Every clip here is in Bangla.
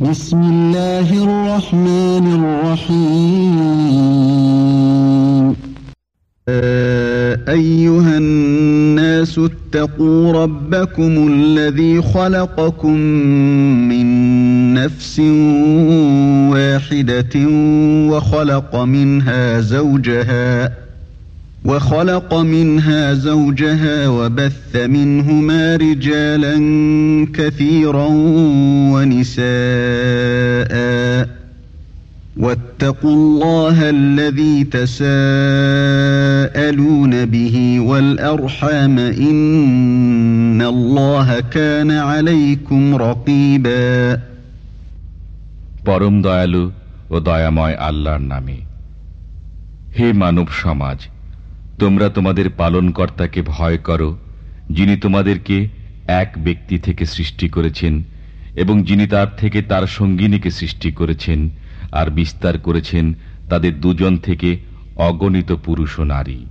بسم الله الرحمن الرحيم. أيها الناس اتقوا ربكم الذي خلقكم من نفس واحدة وخلق منها زوجها وخلق منها زوجها وبث منهما رجالا كثيرا ونساء واتقوا الله الذي تساءلون به والأرحام إن الله كان عليكم رقيبا পরম দয়ালু ও দয়াময় আল্লাহর নামে হে মানব সমাজ তোমরা তোমাদের পালনকর্তাকে ভয় করো, যিনি তোমাদেরকে এক ব্যক্তি থেকে সৃষ্টি করেছেন এবং যিনি তার থেকে তার সঙ্গিনীকে সৃষ্টি করেছেন আর বিস্তার করেছেন তাদের দুজন থেকে অগণিত পুরুষ ও নারী।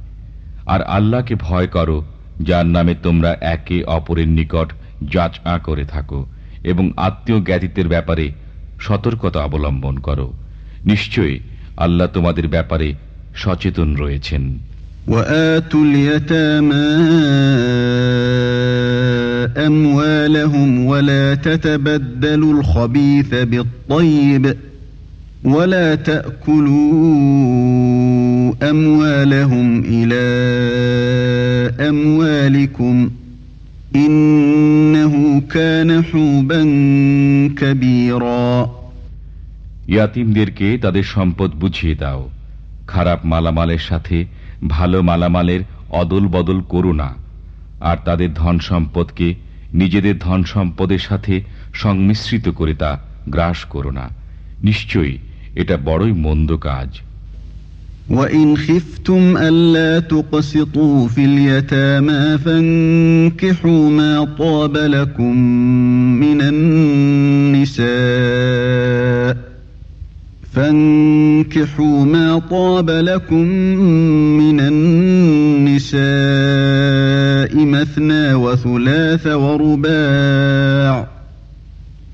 আর আল্লাহকে ভয় করো, যার নামে তোমরা একে অপরের নিকট যাচ করে থাকো এবং আত্মীয় জ্ঞাতিতের ব্যাপারে সতর্কতা অবলম্বন করো। নিশ্চয়ই আল্লাহ তোমাদের ব্যাপারে সচেতন রয়েছেন। وآتوا اليتامى أموالهم ولا تتبدلوا الخبيث بالطيب ولا تأكلوا أموالهم إلى أموالكم إنه كان حوبا كبيرا ইয়াতিমদেরকে তাদের সম্পদ বুঝিয়ে দাও খারাপ মালামালের সাথে ভালো মালামালের অদল বদল করো না আর তাদের ধন সম্পদকে নিজেদের ধন সম্পদের সাথে সংমিশ্রিত করে তা গ্রাস করো না নিশ্চয়ই এটা বড়ই মন্দ কাজ وإن خفتم ألا تقسطوا في اليتامى فانكحوا ما طاب لكم من النساء فانكحوا ما طاب لكم من النساء مثنى وثلاث ورباع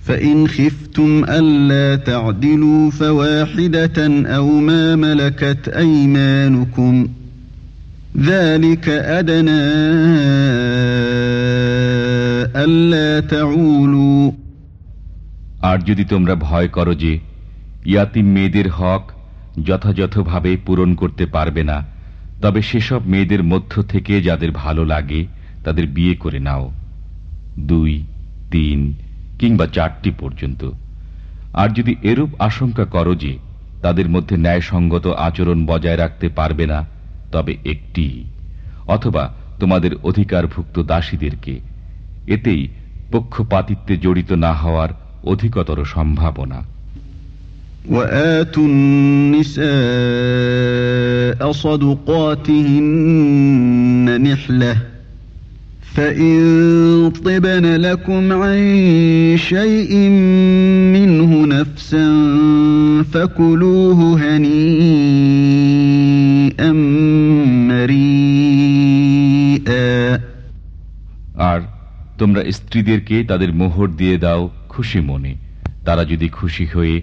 فإن خفتم ألا تعدلوا فواحدة أو ما ملكت أيمانكم ذلك أدنى ألا تعولوا আর যদি তোমরা ভয় করো যে ইয়াতিম মেয়েদের হক যথাযথভাবে পূরণ করতে পারবে না। তবে সেসব মেয়েদের মধ্য থেকে যাদের ভালো লাগে, তাদের বিয়ে করে নাও। দুই, তিন, কিংবা চারটি পর্যন্ত। আর যদি এরূপ আশঙ্কা করো যে তাদের মধ্যে ন্যায়সঙ্গত আচরণ বজায় রাখতে পারবে না, তবে একটি। অথবা তোমাদের অধিকারভুক্ত দাসীদেরকে। এতেই পক্ষপাতিত্বে জড়িত না হওয়ার অধিকতর সম্ভাবনা। وآتوا النساء صدقاتهن نحلة فإن طبن لكم عن شيء منه نفسا فكلوه هنيئا مريئا আর তোমরা স্ত্রীদেরকে তাদের মোহর দিয়ে দাও খুশি মনে তারা যদি খুশি হয়ে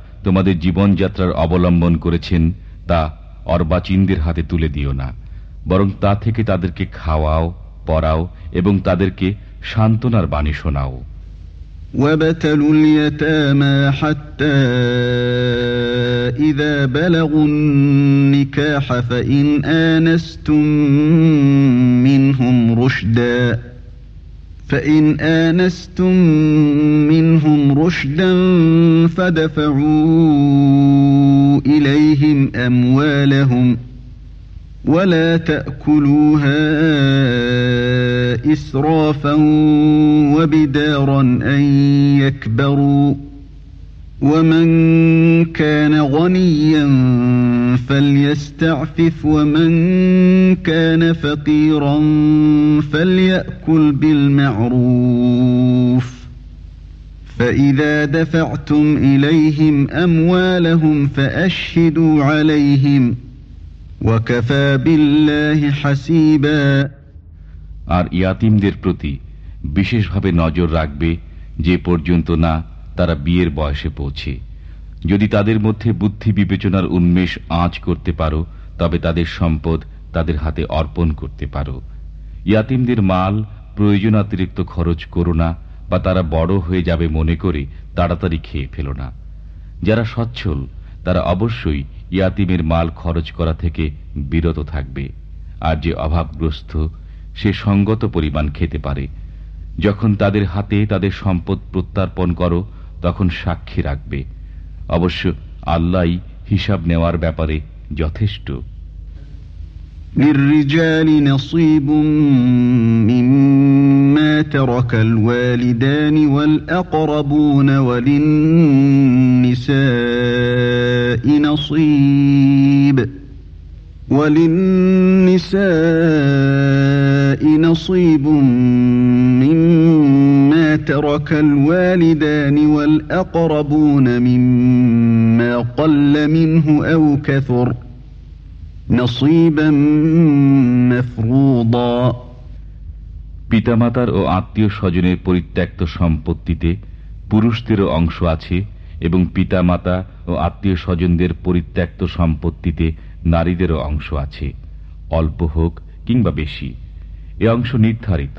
তোমাদের জীবনযাত্রার অবলম্বন করেছেন তা অর্বাচীনদের হাতে তুলে দিও না বরং তা থেকে তাদেরকে খাওয়াও পড়াও এবং তাদেরকে সান্ত্বনার বাণী শোনাও وابتلوا اليتامى حتى إذا بلغوا النكاح فإن آنستم منهم رشدا فإن آنستم منهم رشدا فدفعوا إليهم أموالهم ولا تأكلوها إسرافا وبدارا أن يكبروا ومن كان غنيا فليستعفف ومن كان فقيرا فليأكل بالمعروف فإذا دفعتم إليهم أموالهم فأشهدوا عليهم وكفى بالله حسيبا আর ইয়াতিমদের প্রতি বিশেষভাবে নজর রাখবে যে পর্যন্ত না তারা বিয়ের বয়সে পৌঁছে। যদি তাদের মধ্যে বুদ্ধি বিবেচনার উন্মেষ আঁচ করতে পারো, তবে তাদের সম্পদ তাদের হাতে অর্পণ করতে পারো। ইয়াতিমদের মাল প্রয়োজনাতিরিক্ত খরচ করো না, বা তারা বড় হয়ে যাবে মনে করে তাড়াতাড়ি খেয়ে ফেলো না। যারা সচ্ছল, তারা অবশ্যই ইয়াতিমের মাল খরচ করা থেকে বিরত থাকবে। আর যে অভাবগ্রস্ত, সে সঙ্গত পরিমাণ খেতে পারে। যখন তাদের হাতে তাদের সম্পদ প্রত্যার্পণ করো তখন সাক্ষী রাখবে অবশ্য আল্লাহ হিসাব নেওয়ার ব্যাপারে যথেষ্ট للرجال نصيب مما ترك الوالدان والأقربون وللنساء نصيب وللنساء نصيب مما ترك الوالدان والأقربون مما قل منه أو كثر نصيبا مفروضا পিতামাতার ও আত্মীয় স্বজনের পরিত্যক্ত সম্পত্তিতে পুরুষদেরও অংশ আছে এবং পিতামাতা ও আত্মীয় স্বজনদের পরিত্যক্ত সম্পত্তিতে নারীদেরও অংশ আছে অল্প হোক কিংবা বেশি এ অংশ নির্ধারিত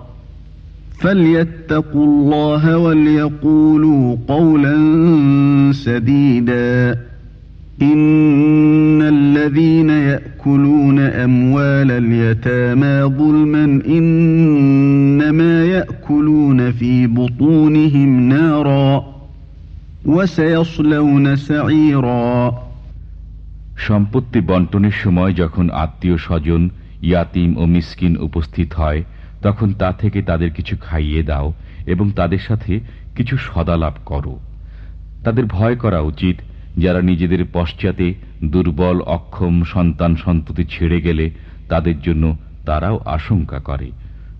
فليتقوا الله وليقولوا قولا سديدا إن الذين يأكلون أموال اليتامى ظلما إنما يأكلون في بطونهم نارا وسيصلون سعيرا সম্পত্তি বন্টনের সময় যখন আত্মীয় স্বজন ইয়াতিম ও মিসকিন উপস্থিত হয় তখন তা থেকে তাদের কিছু খাইয়ে দাও এবং তাদের সাথে কিছু সদালাপ করো। তাদের ভয় করা উচিত যারা নিজেদের পশ্চাতে দুর্বল, অক্ষম সন্তান সন্ততি ছেড়ে গেলে তাদের জন্য তারাও আশঙ্কা করে।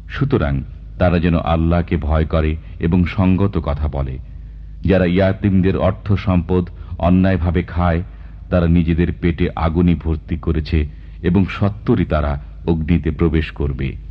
সুতরাং তারা যেন আল্লাহকে ভয় করে এবং সঙ্গত কথা বলে। যারা ইয়াতিমদের অর্থ সম্পদ অন্যায়ভাবে খায়, তারা নিজেদের পেটে আগুনি ভর্তি করেছে এবং সত্তরই তারা অগ্নিতে প্রবেশ করবে।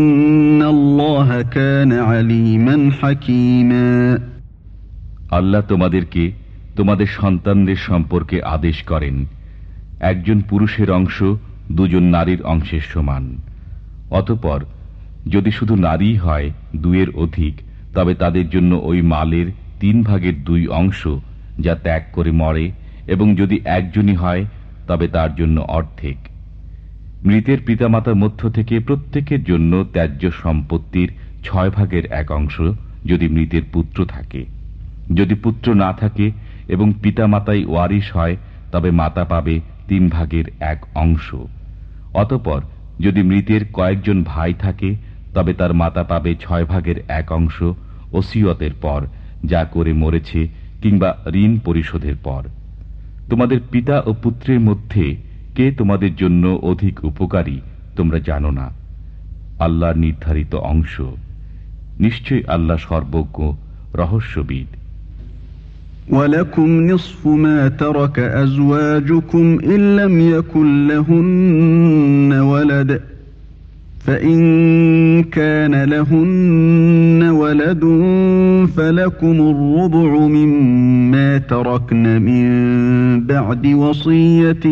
আল্লাহ তোমাদেরকে তোমাদের সন্তানদের সম্পর্কে আদেশ করেন। একজন পুরুষের অংশ দুজন নারীর অংশের সমান। অতপর, যদি শুধু নারী হয় দুয়ের অধিক, তবে তাদের জন্য ওই মালের তিন ভাগের দুই অংশ যা ত্যাগ করে মরে, এবং যদি একজনই হয়, তবে তার জন্য অর্ধেক। মৃতের পিতামাতার মধ্য থেকে প্রত্যেকের জন্য ত্যায্য সম্পত্তির ছয় ভাগের এক অংশ যদি মৃতের পুত্র থাকে। যদি পুত্র না থাকে এবং পিতামাতাই ওয়ারিশ হয়, তবে মাতা পাবে তিন ভাগের এক অংশ। অতপর যদি মৃতের কয়েকজন ভাই থাকে, তবে তার মাতা পাবে ছয় ভাগের এক অংশ ওসিয়তের পর, যা করে মরেছে কিংবা ঋণ পরিশোধের পর। তোমাদের পিতা ও পুত্রের মধ্যে কে তোমাদের জন্য অধিক উপকারী, তোমরা জানো না। আল্লাহর নির্ধারিত অংশ। নিশ্চয়ই আল্লাহ সর্বজ্ঞ রহস্যবিদ ولكم نصف ما ترك أزواجكم إن لم يكن لهن ولد فإن كان لهن ولد فلكم الربع مما تركن من بعد وصية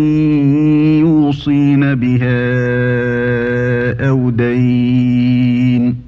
يوصين بها أو دين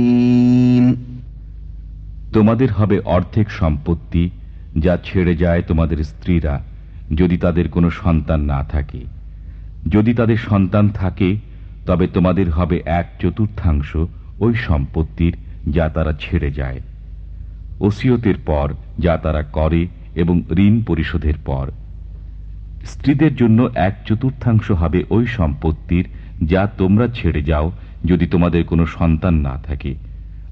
তোমাদের হবে অর্ধেক সম্পত্তি যা ছেড়ে যায় তোমাদের স্ত্রীরা, যদি তাদের কোনো সন্তান না থাকে। যদি তাদের সন্তান থাকে, তবে তোমাদের হবে এক চতুর্থাংশ ওই সম্পত্তির যা তারা ছেড়ে যায়। ওসিয়তের পর যা তারা করে এবং ঋণ পরিশোধের পর। স্ত্রীদের জন্য এক চতুর্থাংশ হবে ওই সম্পত্তির যা তোমরা ছেড়ে যাও, যদি তোমাদের কোনো সন্তান না থাকে।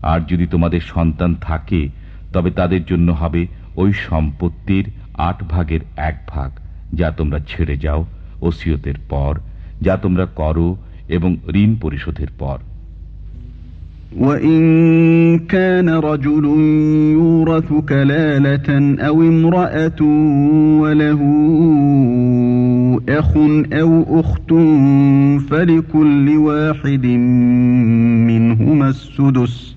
আর যদি তোমাদের সন্তান থাকে তবে তাদের জন্য হবে ওই সম্পত্তির আট ভাগের এক ভাগ যা তোমরা ছেড়ে যাও ওসিয়তের পর যা তোমরা করো এবং ঋণ পরিশোধের পর وإن كان رجل يورث كلالة أو امرأة وله أخ أو أخت فلكل واحد منهما السدس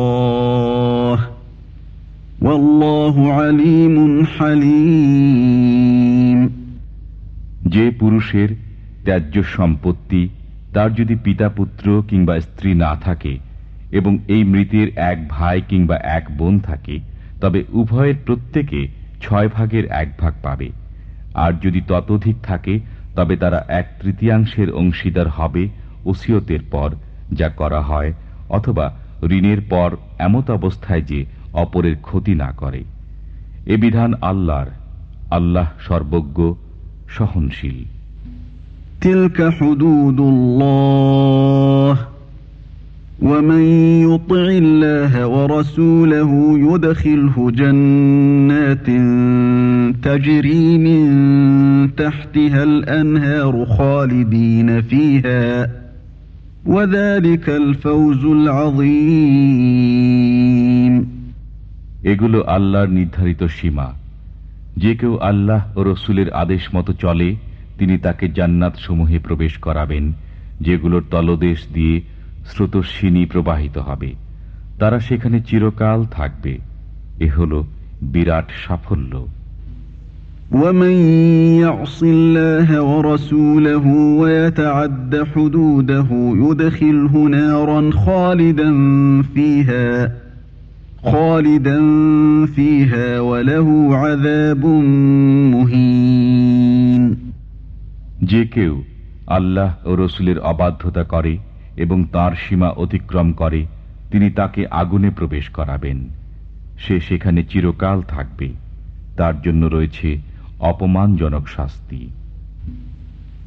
যে পুরুষের ত্যায্য সম্পত্তি, তার যদি পিতা পুত্র কিংবা স্ত্রী না থাকে এবং এই মৃতের এক ভাই কিংবা এক বোন থাকে, তবে উভয়ের প্রত্যেকে ছয় ভাগের এক ভাগ পাবে। আর যদি ততোধিক থাকে, তবে তারা এক তৃতীয়াংশের অংশীদার হবে ওসিয়তের পর যা করা হয়, অথবা ঋণের পর এমত অবস্থায় যে অপরের ক্ষতি না করে। এ বিধান আল্লাহর আল্লাহ সর্বজ্ঞ সহনশীল تلك حدود الله ومن يطع الله ورسوله يدخله جنات تجري من تحتها الأنهار خالدين فيها وذلك الفوز العظيم এগুলো আল্লাহর নির্ধারিত সীমা যে কেউ আল্লাহ ও রসুলের আদেশ মতো চলে তিনি তাকে জান্নাত সমূহে প্রবেশ করাবেন যেগুলোর তলদেশ দিয়ে স্রোতস্বিনী প্রবাহিত হবে তারা সেখানে চিরকাল থাকবে এ হল বিরাট সাফল্য ومن يعص الله ورسوله ويتعد حدوده يدخله نارا خالدا فيها যে কেউ আল্লাহ ও রসুলের অবাধ্যতা করে এবং তার সীমা অতিক্রম করে, তিনি তাকে আগুনে প্রবেশ করাবেন। সে সেখানে চিরকাল থাকবে। তার জন্য রয়েছে অপমানজনক শাস্তি।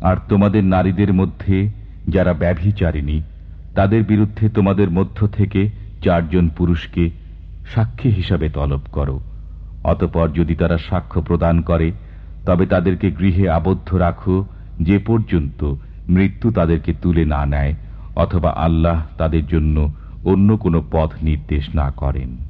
আর তোমাদের নারীদের মধ্যে যারা ব্যভিচারিণী, তাদের বিরুদ্ধে তোমাদের মধ্য থেকে চারজন পুরুষকে সাক্ষী হিসাবে তলব করো। অতপর যদি তারা সাক্ষ্য প্রদান করে, তবে তাদেরকে গৃহে আবদ্ধ রাখো, যে পর্যন্ত মৃত্যু তাদেরকে তুলে না নেয়, অথবা আল্লাহ তাদের জন্য অন্য কোনো পথ নির্দেশ না করেন।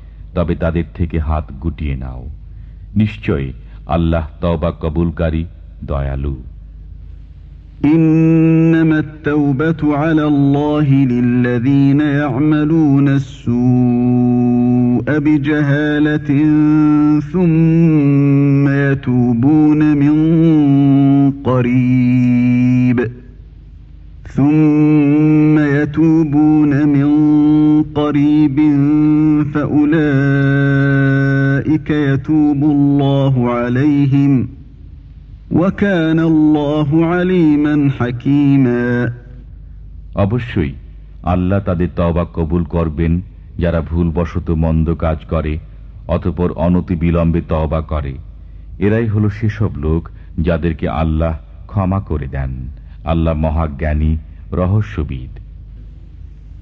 তবে তাদের থেকে হাত গুটিয়ে নাও নিশ্চয় আল্লাহ তবা কবুলকারী দয়ালু إنما التوبة على الله للذين يعملون السوء بجهالة ثم يتوبون من قريب ثم يتوبون من قريب فأولئك يتوب الله عليهم وكان الله عليما حكيما অবশ্যই আল্লাহ তাদের তবা কবুল করবেন যারা ভুলবশত মন্দ কাজ করে অতপর অনতি বিলম্বে তবা করে এরাই হল সেসব লোক যাদেরকে আল্লাহ ক্ষমা করে দেন আল্লাহ মহাজ্ঞানী রহস্যবিদ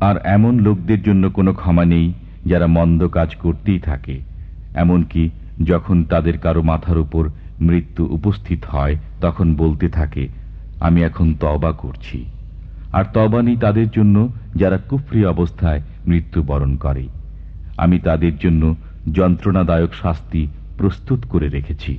আর এমন লোকদের জন্য কোনো ক্ষমা নেই যারা মন্দ কাজ করতেই থাকে, এমনকি যখন তাদের কারও মাথার উপর মৃত্যু উপস্থিত হয়, তখন বলতে থাকে, আমি এখন তবা করছি। আর তবা নেই তাদের জন্য যারা কুফরি অবস্থায় মৃত্যুবরণ করে। আমি তাদের জন্য যন্ত্রণাদায়ক শাস্তি প্রস্তুত করে রেখেছি।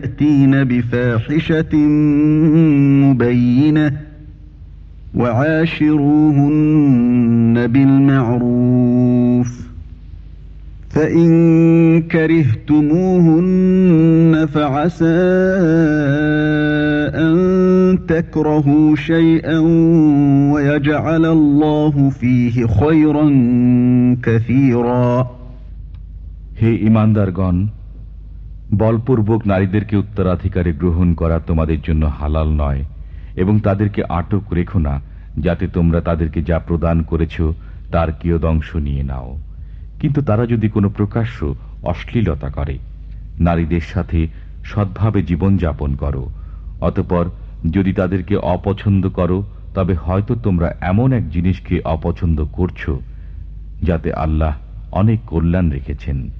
يأتين بفاحشة مبينة وعاشروهن بالمعروف فإن كرهتموهن فعسى أن تكرهوا شيئا ويجعل الله فيه خيرا كثيرا هي إيمان دارغان বলপূর্বক নারীদেরকে উত্তরাধিকারে গ্রহণ করা তোমাদের জন্য হালাল নয়, এবং তাদেরকে আটক রেখো না, যাতে তোমরা তাদেরকে যা প্রদান করেছ তার কিয়দংশ নিয়ে নাও। কিন্তু তারা যদি কোনো প্রকাশ্য অশ্লীলতা করে, নারীদের সাথে সৎভাবে জীবনযাপন করো, অতপর যদি তাদেরকে অপছন্দ করো, তবে হয়তো তোমরা এমন এক জিনিসকে অপছন্দ করছ, যাতে আল্লাহ অনেক কল্যাণ রেখেছেন।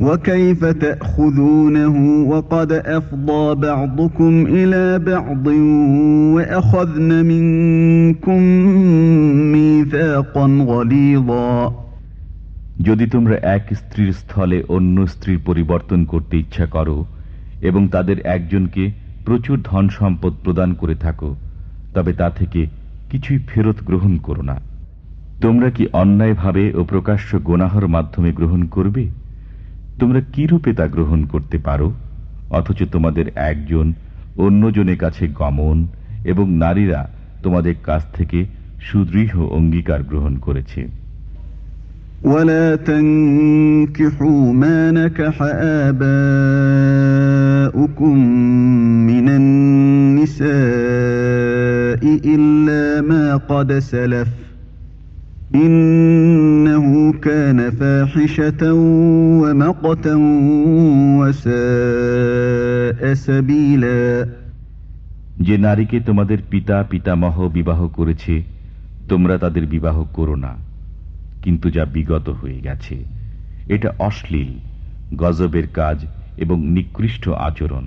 وكيف تأخذونه وقد أفضى بعضكم إلى بعض وأخذن منكم ميثاقا غليظا যদি তোমরা এক স্ত্রীর স্থলে অন্য স্ত্রীর পরিবর্তন করতে ইচ্ছা করো এবং তাদের একজনকে প্রচুর ধন সম্পদ প্রদান করে থাকো তবে তা থেকে কিছুই ফেরত গ্রহণ করো না তোমরা কি অন্যায়ভাবে ও প্রকাশ্য গোনাহর মাধ্যমে গ্রহণ করবে তোমরা কি রূপে তা গ্রহণ করতে পারো অথচ তোমাদের একজন অন্যজনের কাছে গমন এবং নারীরা তোমাদের কাছ থেকে সুদৃঢ় অঙ্গীকার গ্রহণ করেছে ولا تنكحوا ما نكح آباؤكم من النساء إلا ما قد سلف إنه كان فاحشة ومقتا وساء سبيلا যে নারীকে তোমাদের পিতা পিতামহ বিবাহ করেছে তোমরা তাদের বিবাহ করো না কিন্তু যা বিগত হয়ে গেছে এটা অশ্লীল গজবের কাজ এবং নিকৃষ্ট আচরণ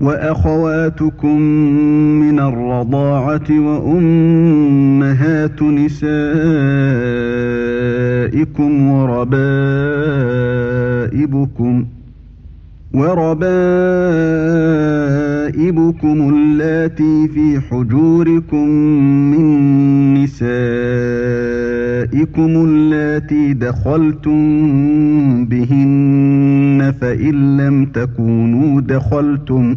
وأخواتكم من الرضاعة وأمهات نسائكم وربائبكم وربائبكم اللاتي في حجوركم من نسائكم اللاتي دخلتم بهن فإن لم تكونوا دخلتم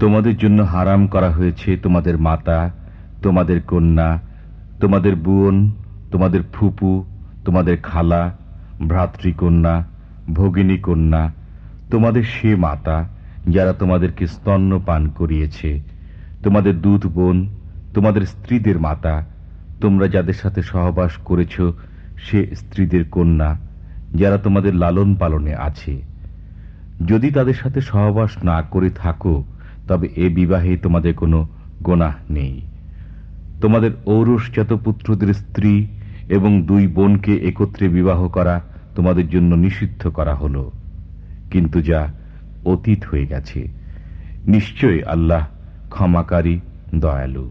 তোমাদের জন্য হারাম করা হয়েছে তোমাদের মাতা, তোমাদের কন্যা, তোমাদের বোন, তোমাদের ফুপু, তোমাদের খালা, ভ্রাতৃকন্যা ভগিনী কন্যা তোমাদের সে মাতা যারা তোমাদেরকে স্তন্য পান করিয়েছে, তোমাদের দুধ বোন, তোমাদের স্ত্রীদের মাতা, তোমরা যাদের সাথে সহবাস করেছ সে স্ত্রীদের কন্যা, যারা তোমাদের লালন পালনে আছে। যদি তাদের সাথে সহবাস না করে থাকো, তবে এ বিবাহে তোমাদের কোনো গোনাহ নেই। তোমাদের ঔরসজাত পুত্রদের স্ত্রী এবং দুই বোনকে একত্রে বিবাহ করা তোমাদের জন্য নিষিদ্ধ করা হল। কিন্তু যা অতীত হয়ে গেছে, নিশ্চয় আল্লাহ ক্ষমাকারী, দয়ালু।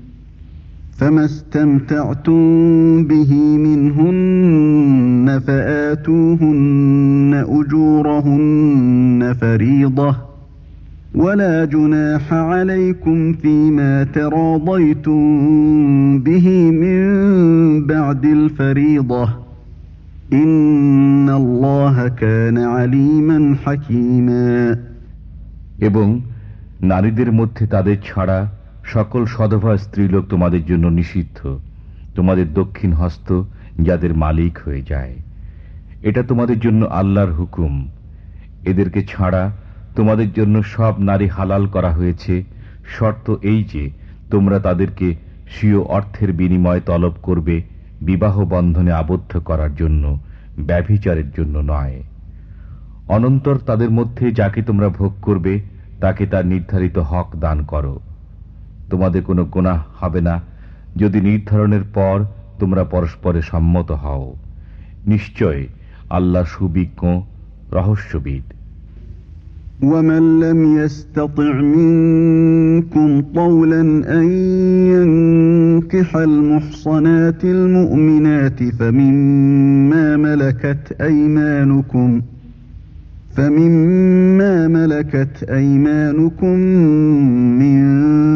فما استمتعتم به منهن فآتوهن أجورهن فريضة ولا جناح عليكم فيما تراضيتم به من بعد الفريضة إن الله كان عليما حكيما এবং নারীদের মধ্যে তাদের ছাড়া সকল সধবা স্ত্রীলোক তোমাদের জন্য নিষিদ্ধ। তোমাদের দক্ষিণ হস্ত যাদের মালিক হয়ে যায়। এটা তোমাদের জন্য আল্লাহর হুকুম। এদেরকে ছাড়া তোমাদের জন্য সব নারী হালাল করা হয়েছে। শর্ত এই যে, তোমরা তাদেরকে স্বীয় অর্থের বিনিময় তলব করবে বিবাহ বন্ধনে আবদ্ধ করার জন্য, ব্যভিচারের জন্য নয়। অনন্তর তাদের মধ্যে যাকে তোমরা ভোগ করবে, তাকে তার নির্ধারিত হক দান করো। তোমাদের কোনো গোনাহ হবে না যদি নির্ধারণের পর তোমরা পরস্পরে সম্মত হও নিশ্চয় আল্লাহ সুবিজ্ঞ রহস্যবিদ ومن لم يستطع منكم طولا أن ينكح المحصنات المؤمنات فمما ملكت أيمانكم فمما ملكت أيمانكم من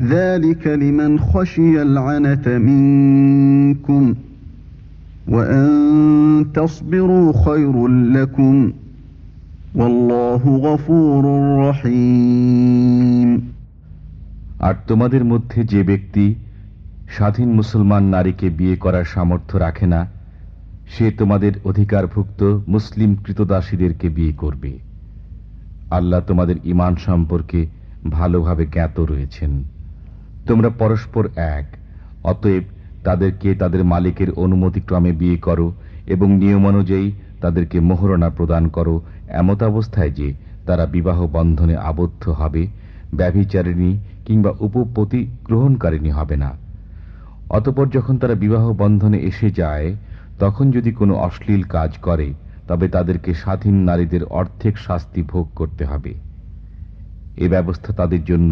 ذلك لمن خشي العنة منكم وأن تصبروا خير لكم والله غفور رحيم আর তোমাদের মধ্যে যে ব্যক্তি স্বাধীন মুসলমান নারীকে বিয়ে করার সামর্থ্য রাখে না সে তোমাদের অধিকারভুক্ত মুসলিম কৃতদাসীদেরকে বিয়ে করবে আল্লাহ তোমাদের ইমান সম্পর্কে ভালোভাবে জ্ঞাত রয়েছেন তোমরা পরস্পর এক। অতএব তাদেরকে তাদের মালিকের অনুমতিক্রমে বিয়ে করো এবং নিয়ম অনুযায়ী তাদেরকে মোহরণা প্রদান করো, এমত অবস্থায় যে তারা বিবাহ বন্ধনে আবদ্ধ হবে, ব্যভিচারিণী কিংবা উপপতি গ্রহণকারিণী হবে না। অতপর যখন তারা বিবাহ বন্ধনে এসে যায়, তখন যদি কোনো অশ্লীল কাজ করে, তবে তাদেরকে স্বাধীন নারীদের অর্ধেক শাস্তি ভোগ করতে হবে। এ ব্যবস্থা তাদের জন্য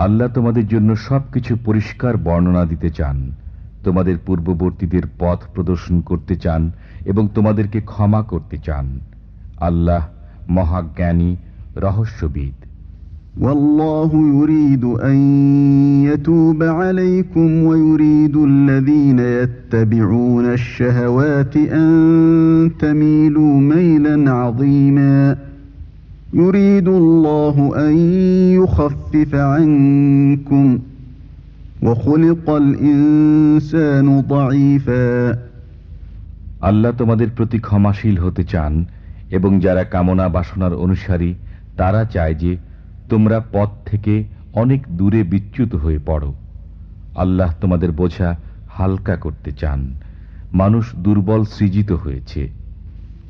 আল্লাহ তোমাদের জন্য সবকিছু পরিষ্কার বর্ণনা দিতে চান তোমাদের পূর্ববর্তীদের পথ প্রদর্শন করতে চান এবং তোমাদেরকে ক্ষমা করতে চান আল্লাহ মহাজ্ঞানী রহস্যবিদ والله يريد أن يتوب عليكم ويريد الذين يتبعون الشهوات أن تميلوا ميلا عظيما يريد الله أن يخفف عنكم وخلق الإنسان ضعيفا আল্লাহ তোমাদের প্রতি ক্ষমাশীল হতে চান এবং যারা কামনা বাসনার অনুসারী তারা চায় যে তোমরা পথ থেকে অনেক দূরে বিচ্যুত হয়ে পড়ো আল্লাহ তোমাদের বোঝা হালকা করতে চান মানুষ দুর্বল সৃজিত হয়েছে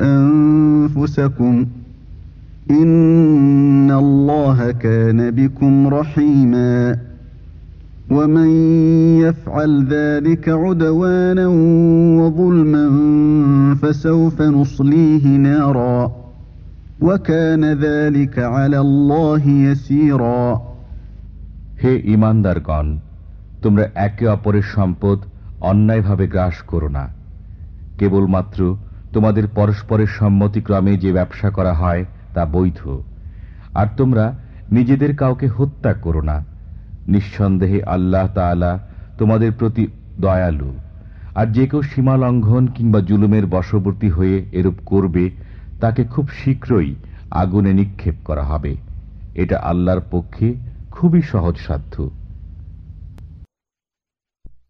أنفسكم إن الله كان بكم رحيما ومن يفعل ذلك عدوانا وظلما فسوف نصليه نارا وكان ذلك على الله يسيرا হে ইমানদারগণ তোমরা একে অপরের সম্পদ অন্যায়ভাবে গ্রাস করো না কেবলমাত্র তোমাদের পরস্পরের সম্মতিক্রমে যে ব্যবসা করা হয়, তা বৈধ। আর তোমরা নিজেদের কাউকে হত্যা করো না। নিঃসন্দেহে আল্লাহ তাআলা তোমাদের প্রতি দয়ালু। আর যে কেউ সীমা লঙ্ঘন কিংবা জুলুমের বশবর্তী হয়ে এরূপ করবে, তাকে খুব শীঘ্রই আগুনে নিক্ষেপ করা হবে। এটা আল্লাহর পক্ষে খুবই সহজসাধ্য।